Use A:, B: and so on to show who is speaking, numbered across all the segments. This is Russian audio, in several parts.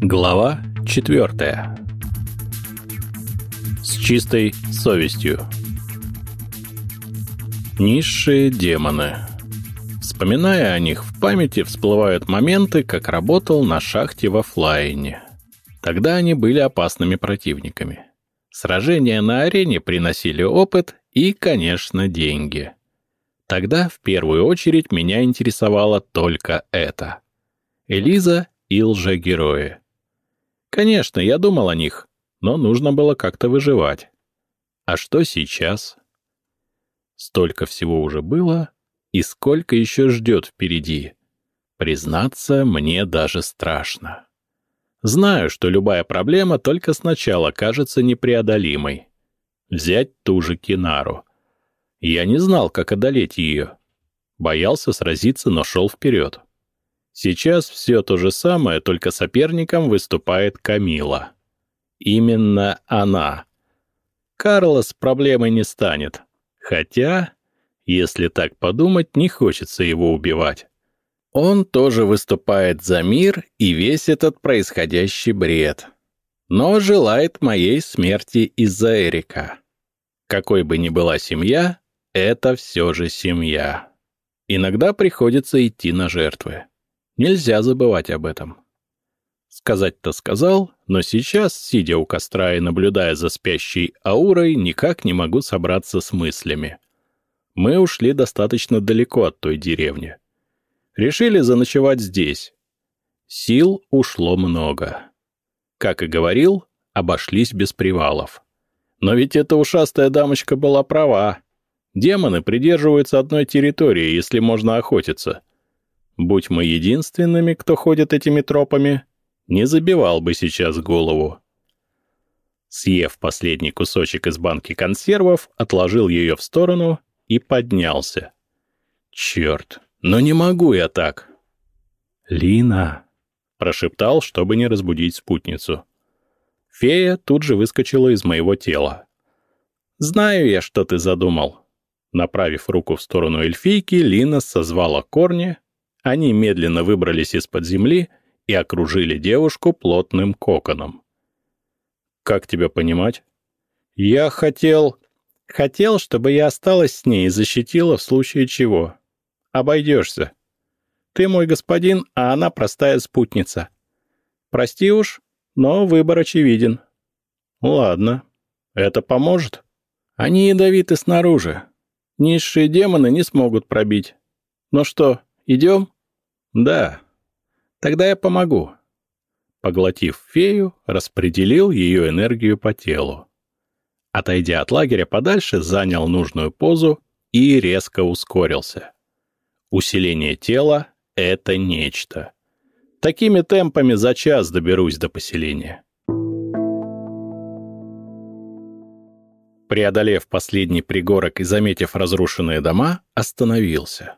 A: Глава четвертая. С чистой совестью. Низшие демоны. Вспоминая о них в памяти, всплывают моменты, как работал на шахте во Флайне. Тогда они были опасными противниками. Сражения на арене приносили опыт и, конечно, деньги. Тогда в первую очередь меня интересовало только это. Элиза и лжегерои. Конечно, я думал о них, но нужно было как-то выживать. А что сейчас? Столько всего уже было, и сколько еще ждет впереди. Признаться, мне даже страшно. Знаю, что любая проблема только сначала кажется непреодолимой. Взять ту же Кинару. Я не знал, как одолеть ее. Боялся сразиться, но шел вперед. Сейчас все то же самое, только соперником выступает Камила. Именно она. Карлос проблемой не станет. Хотя, если так подумать, не хочется его убивать. Он тоже выступает за мир и весь этот происходящий бред. Но желает моей смерти из-за Эрика. Какой бы ни была семья, это все же семья. Иногда приходится идти на жертвы. Нельзя забывать об этом. Сказать-то сказал, но сейчас, сидя у костра и наблюдая за спящей аурой, никак не могу собраться с мыслями. Мы ушли достаточно далеко от той деревни. Решили заночевать здесь. Сил ушло много. Как и говорил, обошлись без привалов. Но ведь эта ушастая дамочка была права. Демоны придерживаются одной территории, если можно охотиться. Будь мы единственными, кто ходит этими тропами, не забивал бы сейчас голову. Съев последний кусочек из банки консервов, отложил ее в сторону и поднялся. Черт, но не могу я так. «Лина!» — прошептал, чтобы не разбудить спутницу. Фея тут же выскочила из моего тела. «Знаю я, что ты задумал». Направив руку в сторону эльфийки, Лина созвала корни, они медленно выбрались из-под земли и окружили девушку плотным коконом. «Как тебя понимать?» «Я хотел...» «Хотел, чтобы я осталась с ней и защитила в случае чего. Обойдешься. Ты мой господин, а она простая спутница. Прости уж, но выбор очевиден». «Ладно. Это поможет?» «Они ядовиты снаружи. Низшие демоны не смогут пробить. Ну что, идем?» «Да. Тогда я помогу». Поглотив фею, распределил ее энергию по телу. Отойдя от лагеря подальше, занял нужную позу и резко ускорился. Усиление тела — это нечто. Такими темпами за час доберусь до поселения. Преодолев последний пригорок и заметив разрушенные дома, остановился.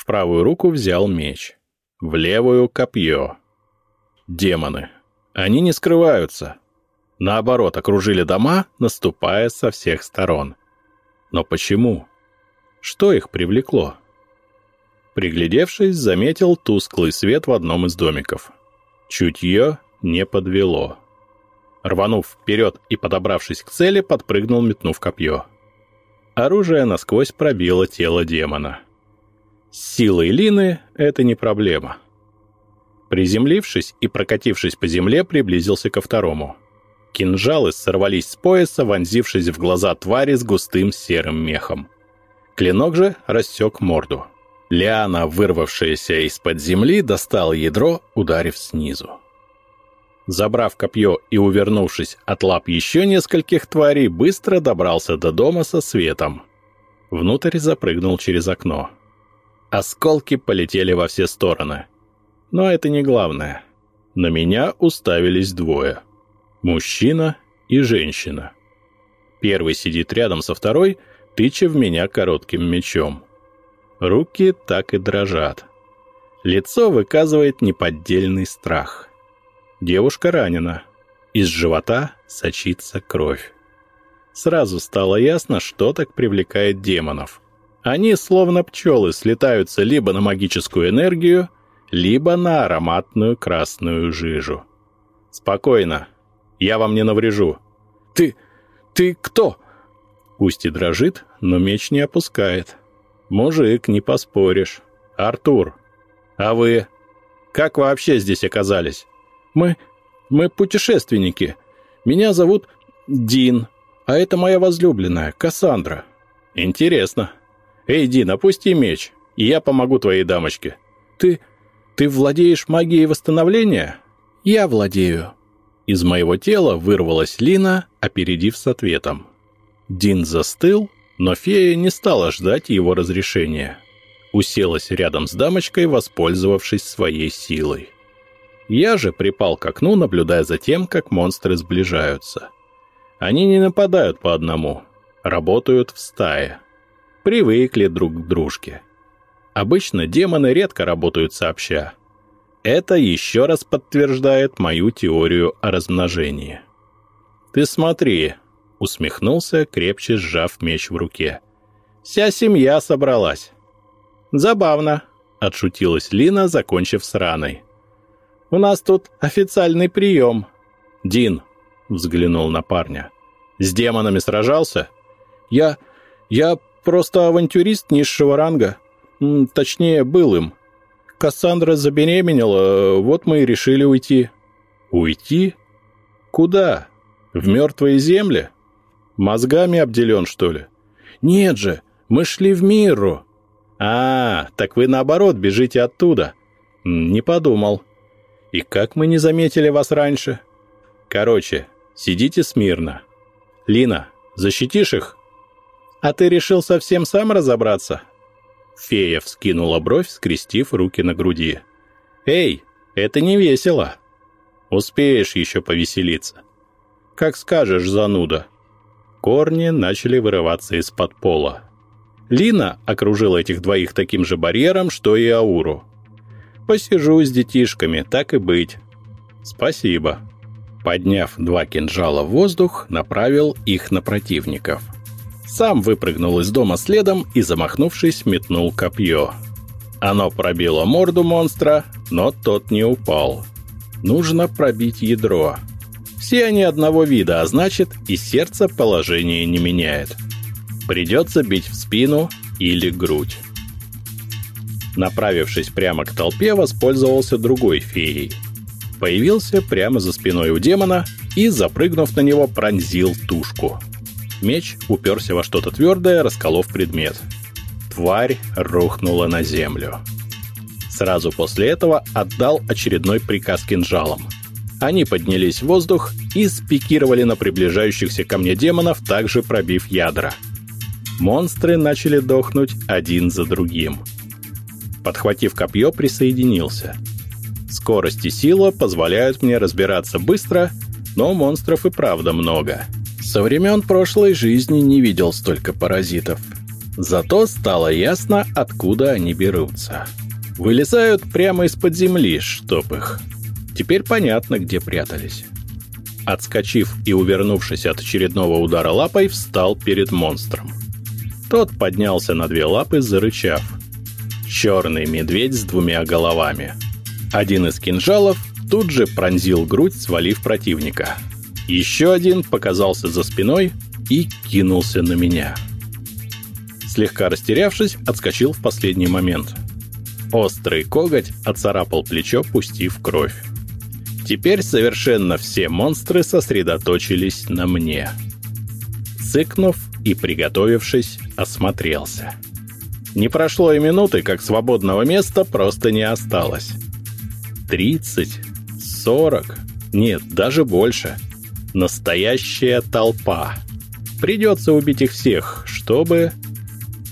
A: В правую руку взял меч, в левую — копье. Демоны. Они не скрываются. Наоборот, окружили дома, наступая со всех сторон. Но почему? Что их привлекло? Приглядевшись, заметил тусклый свет в одном из домиков. Чутье не подвело. Рванув вперед и подобравшись к цели, подпрыгнул, метнув копье. Оружие насквозь пробило тело демона. С силой Лины это не проблема. Приземлившись и прокатившись по земле, приблизился ко второму. Кинжалы сорвались с пояса, вонзившись в глаза твари с густым серым мехом. Клинок же рассек морду. Лиана, вырвавшаяся из-под земли, достала ядро, ударив снизу. Забрав копье и увернувшись от лап еще нескольких тварей, быстро добрался до дома со светом. Внутрь запрыгнул через окно. Осколки полетели во все стороны. Но это не главное. На меня уставились двое. Мужчина и женщина. Первый сидит рядом со второй, тыча в меня коротким мечом. Руки так и дрожат. Лицо выказывает неподдельный страх. Девушка ранена. Из живота сочится кровь. Сразу стало ясно, что так привлекает демонов. Они, словно пчелы, слетаются либо на магическую энергию, либо на ароматную красную жижу. «Спокойно. Я вам не наврежу».
B: «Ты... ты кто?»
A: Пусть и дрожит, но меч не опускает. «Мужик, не поспоришь. Артур. А вы? Как вообще здесь оказались?»
B: «Мы... мы путешественники. Меня зовут Дин, а это моя возлюбленная, Кассандра».
A: «Интересно. Эй, Дин, опусти меч, и я помогу твоей дамочке».
B: «Ты... ты владеешь магией восстановления?»
A: «Я владею». Из моего тела вырвалась Лина, опередив с ответом. Дин застыл, но фея не стала ждать его разрешения. Уселась рядом с дамочкой, воспользовавшись своей силой. Я же припал к окну, наблюдая за тем, как монстры сближаются. Они не нападают по одному, работают в стае. Привыкли друг к дружке. Обычно демоны редко работают сообща. Это еще раз подтверждает мою теорию о размножении. «Ты смотри», — усмехнулся, крепче сжав меч в руке. «Вся семья собралась». «Забавно», — отшутилась Лина, закончив с раной. У нас тут официальный прием». «Дин», — взглянул на парня, — «с демонами сражался?»
B: «Я... я просто авантюрист низшего ранга. Точнее, был им. Кассандра забеременела, вот мы и решили уйти».
A: «Уйти? Куда? В мертвые земли? Мозгами обделен, что ли?»
B: «Нет же, мы шли в Мирру».
A: «А, так вы наоборот бежите оттуда». «Не подумал». И как мы не заметили вас раньше? Короче, сидите смирно. Лина, защитишь их? А ты решил совсем сам разобраться? Фея вскинула бровь, скрестив руки на груди. Эй, это не весело. Успеешь еще повеселиться. Как скажешь, зануда. Корни начали вырываться из-под пола. Лина окружила этих двоих таким же барьером, что и Ауру. Посижу с детишками, так и быть. Спасибо. Подняв два кинжала в воздух, направил их на противников. Сам выпрыгнул из дома следом и, замахнувшись, метнул копье. Оно пробило морду монстра, но тот не упал. Нужно пробить ядро. Все они одного вида, а значит, и сердце положение не меняет. Придется бить в спину или грудь. Направившись прямо к толпе, воспользовался другой феей. Появился прямо за спиной у демона и, запрыгнув на него, пронзил тушку. Меч уперся во что-то твердое, расколов предмет. Тварь рухнула на землю. Сразу после этого отдал очередной приказ кинжалом. Они поднялись в воздух и спикировали на приближающихся ко мне демонов, также пробив ядра. Монстры начали дохнуть один за другим – подхватив копье, присоединился. Скорость и сила позволяют мне разбираться быстро, но монстров и правда много. Со времен прошлой жизни не видел столько паразитов. Зато стало ясно, откуда они берутся. Вылезают прямо из-под земли, чтоб их. Теперь понятно, где прятались. Отскочив и увернувшись от очередного удара лапой, встал перед монстром. Тот поднялся на две лапы, зарычав – черный медведь с двумя головами. Один из кинжалов тут же пронзил грудь, свалив противника. Еще один показался за спиной и кинулся на меня. Слегка растерявшись, отскочил в последний момент. Острый коготь оцарапал плечо, пустив кровь. Теперь совершенно все монстры сосредоточились на мне. Цыкнув и приготовившись, осмотрелся. Не прошло и минуты, как свободного места просто не осталось. Тридцать, сорок, нет, даже больше. Настоящая толпа. Придется убить их всех, чтобы...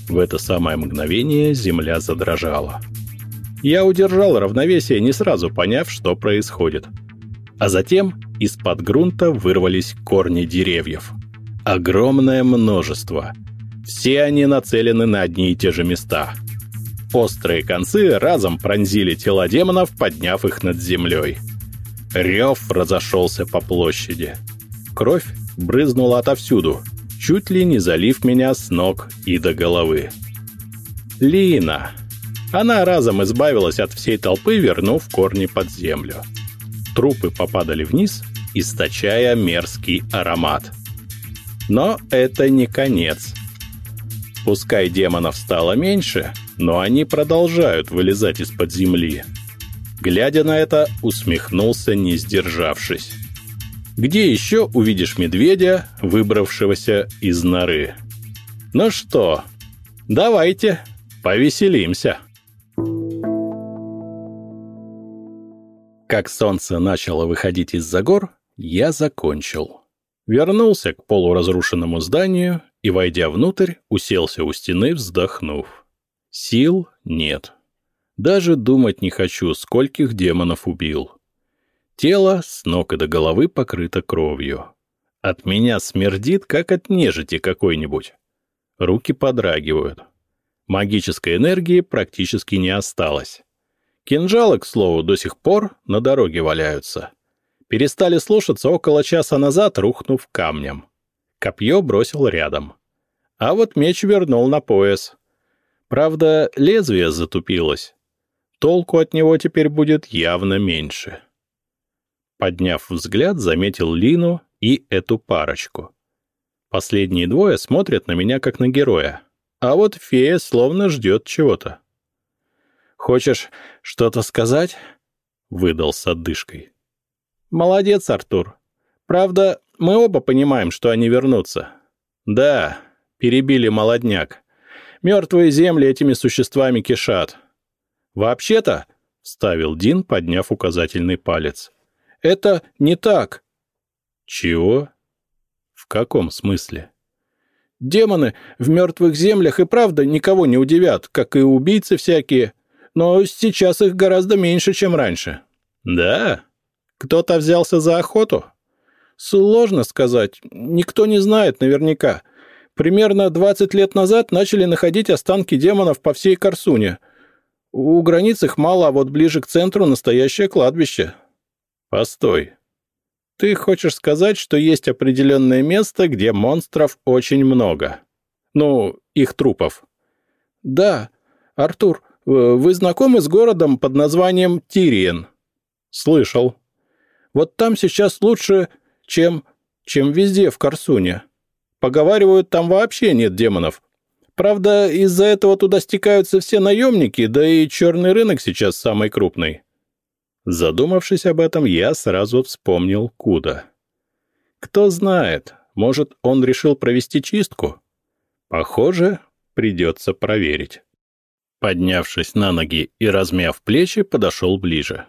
A: В это самое мгновение земля задрожала. Я удержал равновесие, не сразу поняв, что происходит. А затем из-под грунта вырвались корни деревьев. Огромное множество — все они нацелены на одни и те же места. Острые концы разом пронзили тела демонов, подняв их над землей. Рев разошелся по площади. Кровь брызнула отовсюду, чуть ли не залив меня с ног и до головы. Лина. Она разом избавилась от всей толпы, вернув корни под землю. Трупы попадали вниз, источая мерзкий аромат. Но это не конец. Пускай демонов стало меньше, но они продолжают вылезать из-под земли. Глядя на это, усмехнулся, не сдержавшись. Где еще увидишь медведя, выбравшегося из норы? Ну что, давайте, повеселимся. Как солнце начало выходить из-за гор, я закончил. Вернулся к полуразрушенному зданию и, войдя внутрь, уселся у стены, вздохнув. Сил нет. Даже думать не хочу, скольких демонов убил. Тело с ног и до головы покрыто кровью. От меня смердит, как от нежити какой-нибудь. Руки подрагивают. Магической энергии практически не осталось. Кинжалы, к слову, до сих пор на дороге валяются. Перестали слушаться около часа назад, рухнув камнем. Копье бросил рядом. А вот меч вернул на пояс. Правда, лезвие затупилось. Толку от него теперь будет явно меньше. Подняв взгляд, заметил Лину и эту парочку. Последние двое смотрят на меня как на героя. А вот фея словно ждет чего-то. Хочешь что-то сказать?» — выдал с отдышкой. «Молодец, Артур. Правда, мы оба понимаем, что они вернутся. Да, перебили молодняк. Мертвые земли этими существами кишат. Вообще-то, — вставил Дин, подняв указательный палец, — это не так. Чего? В каком смысле? Демоны в мертвых землях и правда никого не удивят, как и убийцы всякие но сейчас их гораздо меньше, чем раньше. Да? Кто-то взялся за охоту? Сложно сказать. Никто не знает наверняка. Примерно 20 лет назад начали находить останки демонов по всей Корсуне. У границ их мало, а вот ближе к центру настоящее кладбище. Постой. Ты хочешь сказать, что есть определенное место, где монстров очень много? Ну, их трупов. Да, Артур, Э, вы знакомы с городом под названием Тириен? Слышал. Вот там сейчас лучше, чем, чем везде в Корсуне. Поговаривают, там вообще нет демонов. Правда, из-за этого туда стекаются все наемники, да и черный рынок сейчас самый крупный. Задумавшись об этом, я сразу вспомнил Куда. Кто знает, может, он решил провести чистку? Похоже, придется проверить. Поднявшись на ноги и размяв плечи, подошел ближе.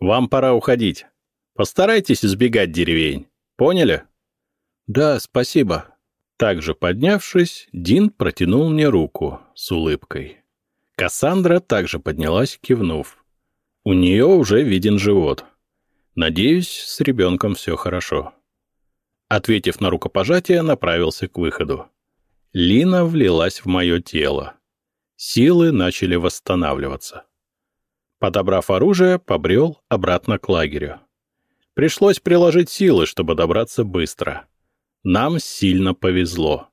A: «Вам пора уходить. Постарайтесь избегать деревень. Поняли?» «Да, спасибо». Также поднявшись, Дин протянул мне руку с улыбкой. Кассандра также поднялась, кивнув. У нее уже виден живот. Надеюсь, с ребенком все хорошо. Ответив на рукопожатие, направился к выходу. Лина влилась в мое тело. Силы начали восстанавливаться. Подобрав оружие, побрел обратно к лагерю. Пришлось приложить силы, чтобы добраться быстро. Нам сильно повезло.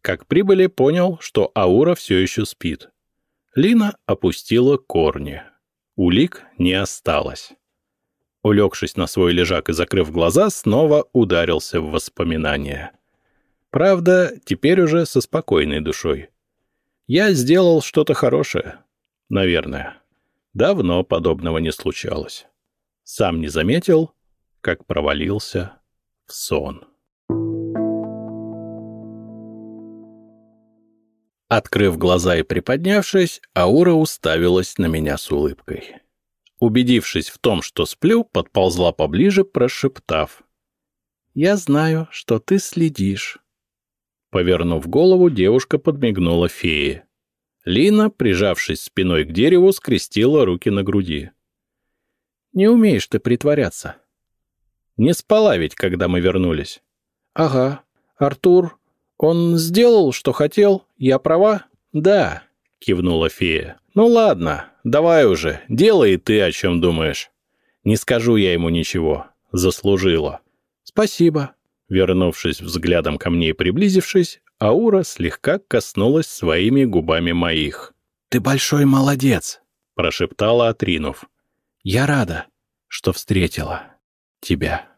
A: Как прибыли, понял, что Аура все еще спит. Лина опустила корни. Улик не осталось. Улегшись на свой лежак и закрыв глаза, снова ударился в воспоминания. Правда, теперь уже со спокойной душой. Я сделал что-то хорошее. Наверное. Давно подобного не случалось. Сам не заметил, как провалился в сон. Открыв глаза и приподнявшись, Аура уставилась на меня с улыбкой. Убедившись в том, что сплю, подползла поближе, прошептав. «Я знаю, что ты следишь». Повернув голову, девушка подмигнула фее. Лина, прижавшись спиной к дереву, скрестила руки на груди. «Не умеешь ты притворяться». «Не спала ведь, когда мы вернулись». «Ага. Артур, он сделал, что хотел. Я права?» «Да», — кивнула фея. «Ну ладно, давай уже, делай ты, о чем думаешь. Не скажу я ему ничего. Заслужила». «Спасибо», Вернувшись взглядом ко мне и приблизившись, Аура слегка коснулась своими губами моих. «Ты большой молодец!» — прошептала Атринув. «Я рада. что встретила тебя.